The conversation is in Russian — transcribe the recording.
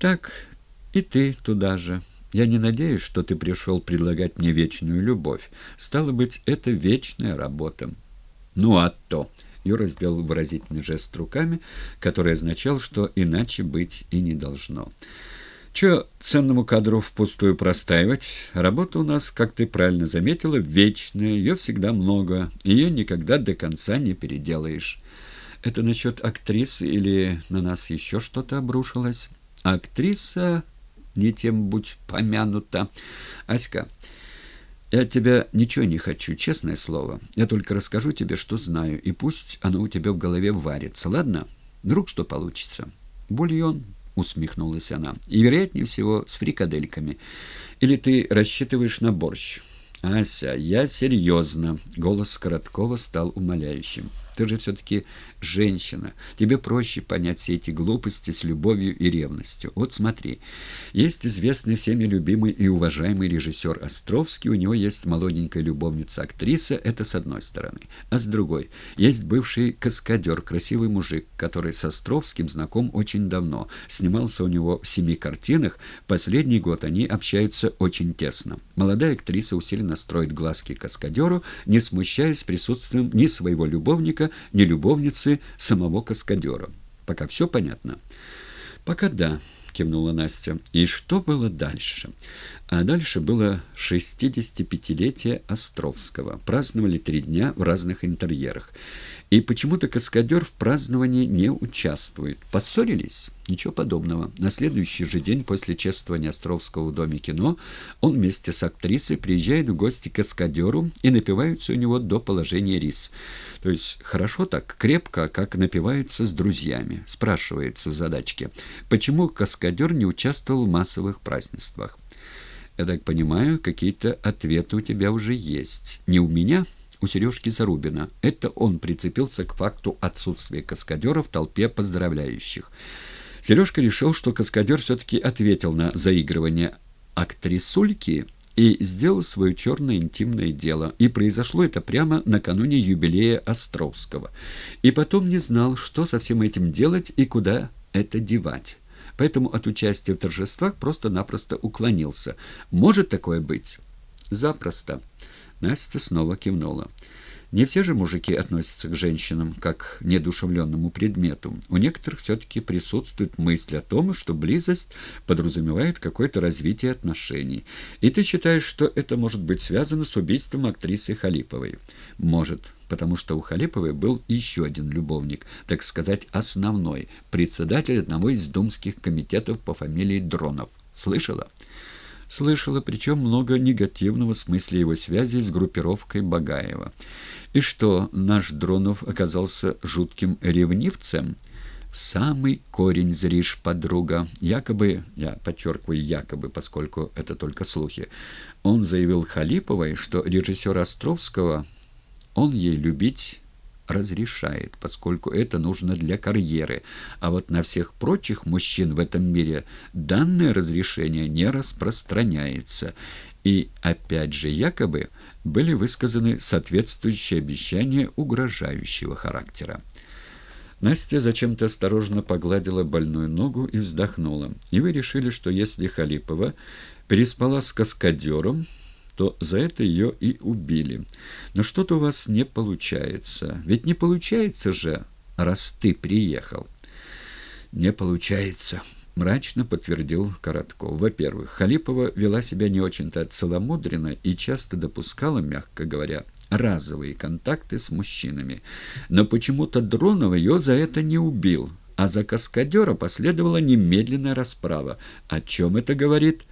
Так, и ты туда же. Я не надеюсь, что ты пришел предлагать мне вечную любовь. Стало быть, это вечная работа. Ну, а то... Юра сделал выразительный жест руками, который означал, что иначе быть и не должно. Че ценному кадру впустую простаивать? Работа у нас, как ты правильно заметила, вечная, ее всегда много, ее никогда до конца не переделаешь. Это насчет актрисы или на нас еще что-то обрушилось? Актриса не тем будь помянута. Аська, я от тебя ничего не хочу, честное слово. Я только расскажу тебе, что знаю, и пусть оно у тебя в голове варится, ладно? Вдруг что получится? Бульон усмехнулась она. «И, вероятнее всего, с фрикадельками. Или ты рассчитываешь на борщ?» «Ася, я серьезно!» Голос Короткова стал умоляющим. «Ты же все-таки женщина. Тебе проще понять все эти глупости с любовью и ревностью. Вот смотри. Есть известный всеми любимый и уважаемый режиссер Островский. У него есть молоденькая любовница-актриса. Это с одной стороны. А с другой. Есть бывший каскадер, красивый мужик, который с Островским знаком очень давно. Снимался у него в семи картинах. Последний год они общаются очень тесно. Молодая актриса усиленно строит глазки каскадеру, не смущаясь присутствием ни своего любовника, ни любовницы самого каскадера. Пока все понятно? Пока да, кивнула Настя. И что было дальше? А дальше было 65-летие Островского. Праздновали три дня в разных интерьерах. И почему-то каскадер в праздновании не участвует. Поссорились? Ничего подобного. На следующий же день после чествования Островского в Доме кино он вместе с актрисой приезжает в гости к каскадеру и напиваются у него до положения рис. То есть хорошо так, крепко, как напиваются с друзьями. Спрашивается в задачке, почему каскадер не участвовал в массовых празднествах? Я так понимаю, какие-то ответы у тебя уже есть. Не у меня, у Сережки Зарубина. Это он прицепился к факту отсутствия каскадера в толпе поздравляющих. Сережка решил, что каскадер все-таки ответил на заигрывание актрисульки и сделал свое черное интимное дело. И произошло это прямо накануне юбилея Островского. И потом не знал, что со всем этим делать и куда это девать. Поэтому от участия в торжествах просто-напросто уклонился. Может такое быть? Запросто. Настя снова кивнула. Не все же мужики относятся к женщинам как к недушевленному предмету. У некоторых все-таки присутствует мысль о том, что близость подразумевает какое-то развитие отношений. И ты считаешь, что это может быть связано с убийством актрисы Халиповой? Может, потому что у Халиповой был еще один любовник, так сказать, основной, председатель одного из думских комитетов по фамилии Дронов. Слышала? Слышала, причем много негативного в смысле его связи с группировкой Багаева. И что, наш Дронов оказался жутким ревнивцем? самый корень зришь, подруга. Якобы, я подчеркиваю якобы, поскольку это только слухи, он заявил Халиповой, что режиссер Островского он ей любить разрешает, поскольку это нужно для карьеры, а вот на всех прочих мужчин в этом мире данное разрешение не распространяется. И опять же якобы были высказаны соответствующие обещания угрожающего характера. Настя зачем-то осторожно погладила больную ногу и вздохнула. И вы решили, что если Халипова переспала с каскадером, то за это ее и убили. Но что-то у вас не получается. Ведь не получается же, раз ты приехал. Не получается, мрачно подтвердил Коротков. Во-первых, Халипова вела себя не очень-то целомудренно и часто допускала, мягко говоря, разовые контакты с мужчинами. Но почему-то Дронов ее за это не убил, а за каскадера последовала немедленная расправа. О чем это говорит?